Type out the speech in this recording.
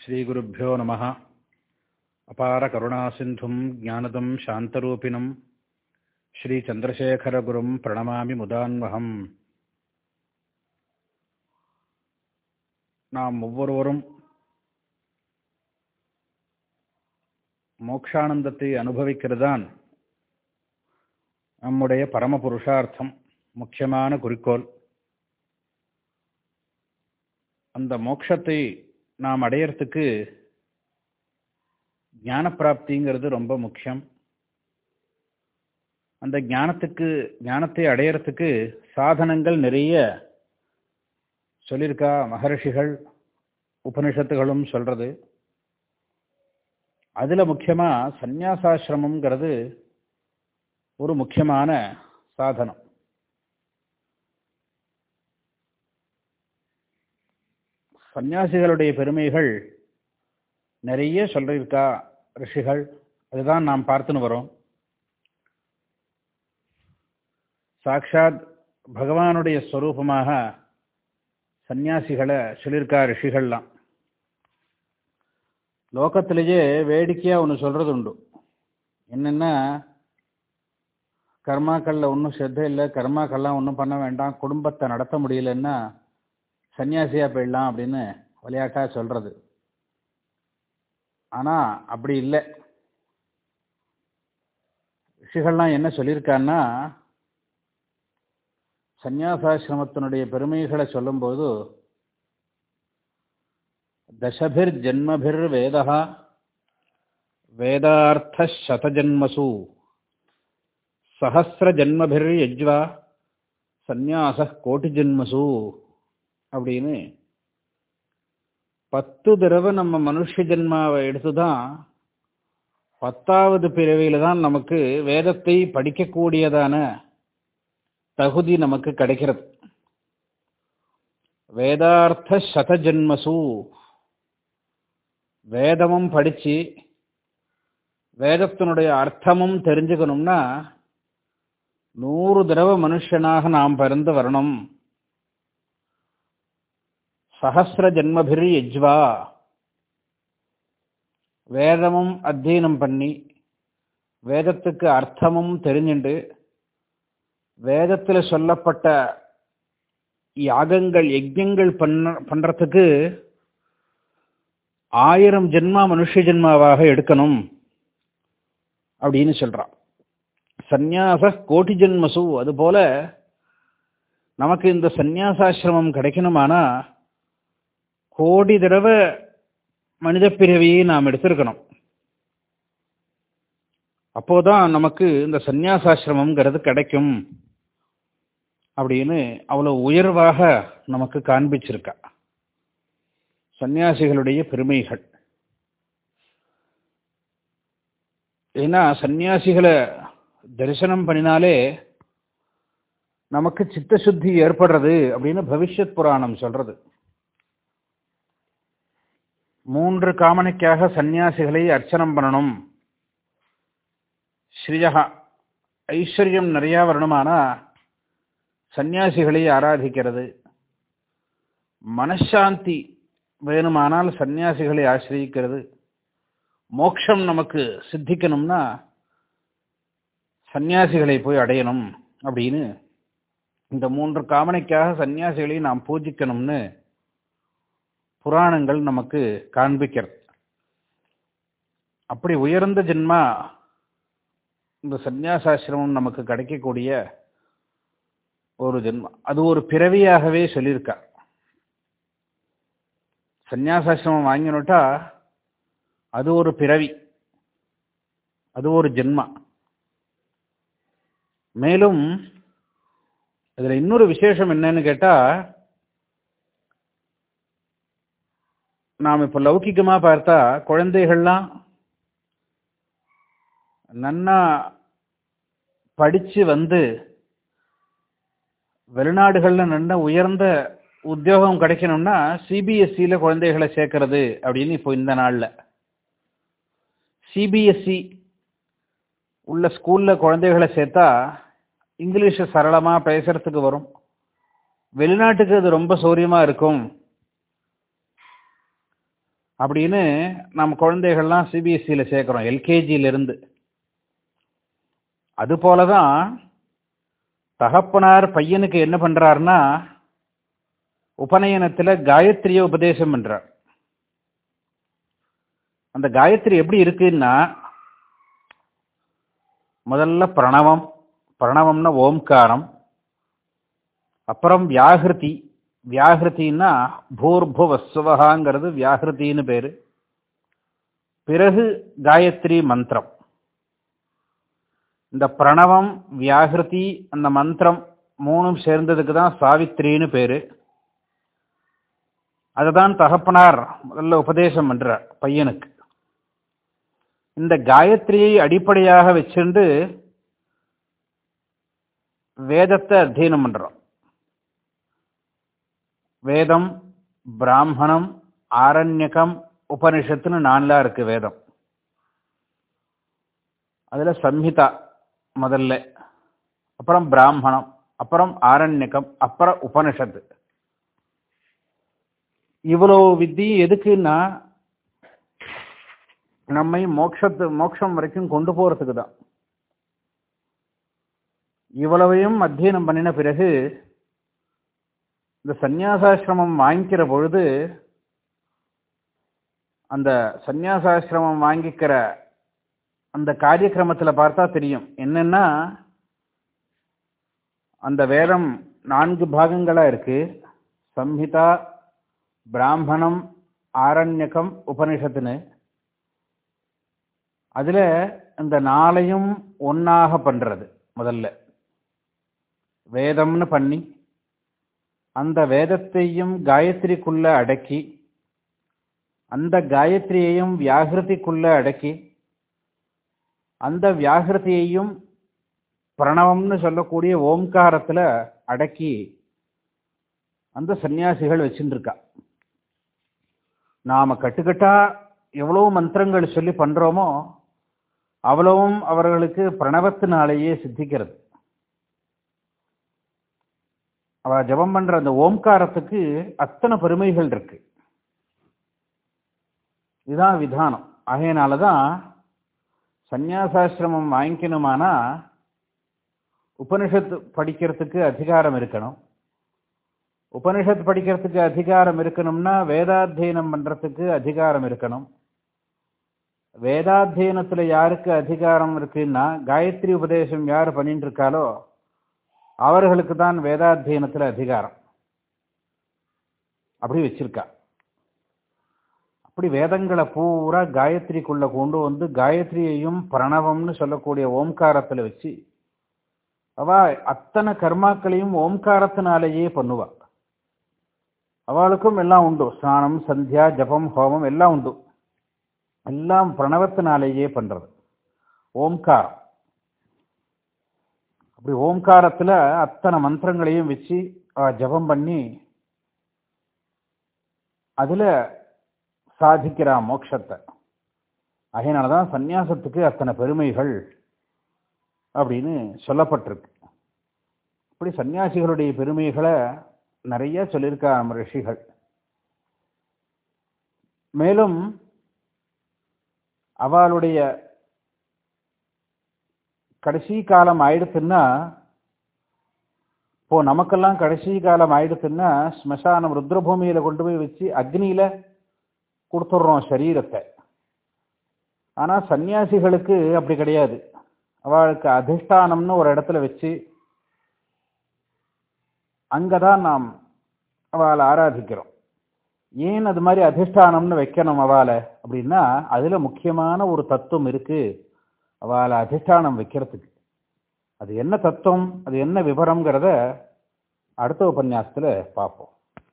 ஸ்ரீகுருப்போ நம அபார கருணாசிந்தும் ஜானதம் சாந்தரூபிணம் ஸ்ரீச்சந்திரசேகரகுரும் பிரணமாமி முதான்வகம். நாம் ஒவ்வொருவரும் மோக்ஷானந்தத்தை அனுபவிக்கிறதான் நம்முடைய பரம புருஷார்த்தம் முக்கியமான குறிக்கோள். அந்த மோட்சத்தை நாம் அடையறதுக்கு ஞான பிராப்திங்கிறது ரொம்ப முக்கியம். அந்த ஞானத்துக்கு ஞானத்தை அடையறதுக்கு சாதனங்கள் நிறைய சொல்லியிருக்கா மகர்ஷிகள் உபனிஷத்துகளும் சொல்கிறது அதில் முக்கியமாக சந்நியாசாசிரமம்ங்கிறது ஒரு முக்கியமான சாதனம். சந்நியாசிகளுடைய பெருமைகள் நிறைய சொல்லியிருக்கா ரிஷிகள். அதுதான் நாம் பார்த்துன்னு வரோம். சாக்ஷாத் பகவானுடைய ஸ்வரூபமாக சந்நியாசிகளை சொல்லியிருக்கா ரிஷிகள்லாம். லோகத்திலேயே வேடிக்கையாக ஒன்று சொல்கிறது உண்டு. என்னென்னா கர்மாக்களில் ஒன்றும் ஸ்ரத்த இல்லை கர்மாக்கள்லாம் ஒன்றும் பண்ண வேண்டாம் குடும்பத்தை நடத்த முடியலன்னா சன்னியாசியாக போயிடலாம் அப்படின்னு விளையாட்டாக சொல்கிறது ஆனால் அப்படி இல்லை. ரிஷிகள்லாம் என்ன சொல்லியிருக்கான்னா சந்யாசாசிரமத்தினுடைய பெருமைகளை சொல்லும்போது தசபிர் ஜென்மபிர் வேதா வேதார்த்த சதஜன்மசு சஹசிர ஜன்மபிர் யஜ்வா சந்நியாச கோட்டி ஜென்மசு அப்படின்னு பத்து தடவை நம்ம மனுஷ ஜென்மாவை எடுத்துதான் பத்தாவது பிறவியில தான் நமக்கு வேதத்தை படிக்கக்கூடியதான தகுதி நமக்கு கிடைக்கிறது. வேதார்த்த சதஜன்மசு. வேதமும் படிச்சு வேதத்தினுடைய அர்த்தமும் தெரிஞ்சுக்கணும்னா நூறு தடவை மனுஷனாக நாம் பிறந்து வரணும். சஹசிர ஜென்மபிர் யஜ்வா. வேதமும் அத்தியனம் பண்ணி வேதத்துக்கு அர்த்தமும் தெரிஞ்சுண்டு வேதத்தில் சொல்லப்பட்ட யாகங்கள் யஜ்யங்கள் பண்ண பண்றதுக்கு ஆயிரம் ஜென்மா மனுஷ ஜென்மாவாக எடுக்கணும் அப்படின்னு சொல்கிறான் சந்நியாச கோட்டி ஜென்மசு அதுபோல் நமக்கு இந்த சந்நியாசாசிரமம் கிடைக்கணுமானா கோடி தடவை மனித பிறவியை நாம் எடுத்திருக்கணும். அப்போதான் நமக்கு இந்த சந்நியாசாசிரமம்ங்கிறது கிடைக்கும் அப்படின்னு அவ்வளோ உயர்வாக நமக்கு காண்பிச்சிருக்கா. சந்நியாசிகளுடைய பெருமைகள். ஏன்னா சன்னியாசிகளை தரிசனம் பண்ணினாலே நமக்கு சித்தசுத்தி ஏற்படுறது அப்படின்னு பவிஷ்யத் புராணம் சொல்றது. மூன்று காமனைக்காக சந்நியாசிகளை அர்ச்சனம் பண்ணணும். ஸ்ரீயா ஐஸ்வர்யம் நிறையா வரணுமானா சந்நியாசிகளை ஆராதிக்கிறது. மனசாந்தி வேணுமானால் சந்நியாசிகளை ஆசிரியிக்கிறது. மோட்சம் நமக்கு சித்திக்கணும்னா சந்நியாசிகளை போய் அடையணும் அப்படின்னு. இந்த மூன்று காமனைக்காக சந்நியாசிகளை நாம் பூஜிக்கணும்னு புராணங்கள் நமக்கு காண்பிக்கிறது. அப்படி உயர்ந்த ஜென்மா இந்த சந்நியாசாசிரமம் நமக்கு கிடைக்கக்கூடிய ஒரு ஜென்மம் அது ஒரு பிறவியாகவே சொல்லியிருக்கார் சந்யாசாசிரமம் வாங்கினோட்டா அது ஒரு பிறவி. அது ஒரு ஜென்மா. மேலும் இதில் இன்னொரு விசேஷம் என்னன்னு கேட்டால் நாம் இப்போ லௌகிகமாக பார்த்தா குழந்தைகள்லாம் நன்னா படித்து வந்து வெளிநாடுகளில் நல்ல உயர்ந்த உத்தியோகம் கிடைக்கணும்னா சிபிஎஸ்சியில் குழந்தைகளை சேர்க்கறது அப்படின்னு இப்போ இந்த நாளில். சிபிஎஸ்சி உள்ள ஸ்கூலில் குழந்தைகளை சேர்த்தா இங்கிலீஷை சரளமாக பேசுகிறதுக்கு வரும். வெளிநாட்டுக்கு அது ரொம்ப சௌரியமாக இருக்கும். அப்படின்னு நம்ம குழந்தைகள்லாம் சிபிஎஸ்சியில் சேர்க்குறோம் எல்கேஜியிலிருந்து அதுபோல தான் தகப்பனார் பையனுக்கு என்ன பண்ணுறாருன்னா உபநயனத்தில் காயத்ரியை உபதேசம் பண்ணுறார் அந்த காயத்ரி எப்படி இருக்குன்னா முதல்ல பிரணவம் பிரணவம்னா ஓம்காரம் அப்புறம் வியாகிருதி. வியாகிருத்தின்னா பூர்புவஸ்வகாங்கிறது வியாகிருத்தின்னு பேர். பிறகு காயத்ரி மந்திரம். இந்த பிரணவம் வியாகிருதி அந்த மந்திரம் மூணும் சேர்ந்ததுக்கு தான் சாவித்ரின்னு பேர். அதுதான் தகப்பனார் முதல்ல உபதேசம் பண்ணுறார் பையனுக்கு. இந்த காயத்ரியை அடிப்படையாக வச்சுண்டு வேதத்தை அத்தியனம் பண்ணுறோம் வேதம் பிராமணம் ஆரண்யகம் உபனிஷத்துன்னு நான்லாம் இருக்கு வேதம். அதுல சம்ஹிதா முதல்ல அப்புறம் பிராமணம் அப்புறம் ஆரண்யகம் அப்புறம் உபனிஷத்து. இவ்வளோ வித்தி எதுக்குன்னா நம்மை மோட்சத்து மோட்சம் வரைக்கும் கொண்டு போகிறதுக்கு தான் இவ்வளவையும் அத்தியனம் பண்ணின பிறகு இந்த சந்நியாசாசிரமம் வாங்கிக்கிற பொழுது அந்த சந்நியாசாசிரமம் வாங்கிக்கிற அந்த காரியக்கிரமத்தில் பார்த்தா தெரியும். என்னென்னா அந்த வேதம் நான்கு பாகங்களாக இருக்கு. சம்ஹிதா பிராமணம் ஆரண்யகம் உபனிஷத்துன்னு. அதில் இந்த நாளையும் ஒன்றாக பண்ணுறது முதல்ல. வேதம்னு பண்ணி அந்த வேதத்தையும் காயத்ரிக்குள்ள அடக்கி அந்த காயத்ரியையும் வியாகிருதிக்குள்ள அடக்கி அந்த வியாகிருதியையும் பிரணவம்னு சொல்லக்கூடிய ஓம்காரத்தில் அடக்கி அந்த சன்னியாசிகள் வச்சுருக்கா நாம் நாம கட்டுக்கட்டா எவ்வளவு மந்திரங்கள் சொல்லி பண்ணுறோமோ அவ்வளவும் அவர்களுக்கு பிரணவத்தினாலேயே சித்திக்கிறது. அவ ஜபம் பண்ற அந்த ஓம்காரத்துக்கு அத்தனை பெருமைகள் இருக்கு. இதுதான் விதானம். ஆகையினாலதான் சந்நியாசாசிரமம் வாங்கிக்கணுமானா உபனிஷத்து படிக்கிறதுக்கு அதிகாரம் இருக்கணும். உபனிஷத் படிக்கிறதுக்கு அதிகாரம் இருக்கணும்னா வேதாத்தியனம் பண்றதுக்கு அதிகாரம் இருக்கணும். வேதாத்தியனத்துல யாருக்கு அதிகாரம் இருக்குன்னா காயத்ரி உபதேசம் யார் பண்ணிட்டு இருக்காளோ அவர்களுக்கு தான் வேதாத்தியனத்துல அதிகாரம். அப்படி வச்சிருக்கா. அப்படி வேதங்களை பூரா காயத்ரிக்குள்ள கொண்டு வந்து காயத்ரியையும் பிரணவம்னு சொல்லக்கூடிய ஓம்காரத்துல வச்சு அவா அத்தனை கர்மாக்களையும் ஓம்காரத்தினாலேயே பண்ணுவா. அவளுக்கும் எல்லாம் உண்டு. ஸ்நானம் சந்தியா ஜபம் ஹோமம் எல்லாம் உண்டு. எல்லாம் பிரணவத்தினாலேயே பண்றது. ஓம்காரம். அப்படி ஓம்காரத்தில் அத்தனை மந்திரங்களையும் வச்சு ஜபம் பண்ணி அதில் சாதிக்கிறா மோட்சத்தை அதனாலதான் சந்நியாசத்துக்கு அத்தனை பெருமைகள் அப்படின்னு சொல்லப்பட்டிருக்கு. இப்படி சன்னியாசிகளுடைய பெருமைகளை நிறைய சொல்லியிருக்கா நம்ம ரிஷிகள். மேலும் அவளுடைய கடைசி காலம் ஆயிடுத்துன்னா இப்போ நமக்கெல்லாம் கடைசி காலம் ஆயிடுத்துன்னா ஸ்மசானம் ருத்ரபூமியில கொண்டு போய் வச்சு அக்னியில கொடுத்துட்றோம் சரீரத்தை. ஆனால் சன்னியாசிகளுக்கு அப்படி கிடையாது. அவளுக்கு அதிஷ்டானம்னு ஒரு இடத்துல வச்சு அங்கே தான் நாம் அவளை ஆராதிக்கிறோம். ஏன் அது மாதிரி அதிஷ்டானம்னு வைக்கணும் அவளை அப்படின்னா அதில் முக்கியமான ஒரு தத்துவம் இருக்குது அவளை அதிஷ்டானம் வைக்கிறதுக்கு. அது என்ன தத்துவம் அது என்ன விவரம்ங்கிறத அடுத்த உபன்யாசத்தில் பார்ப்போம்.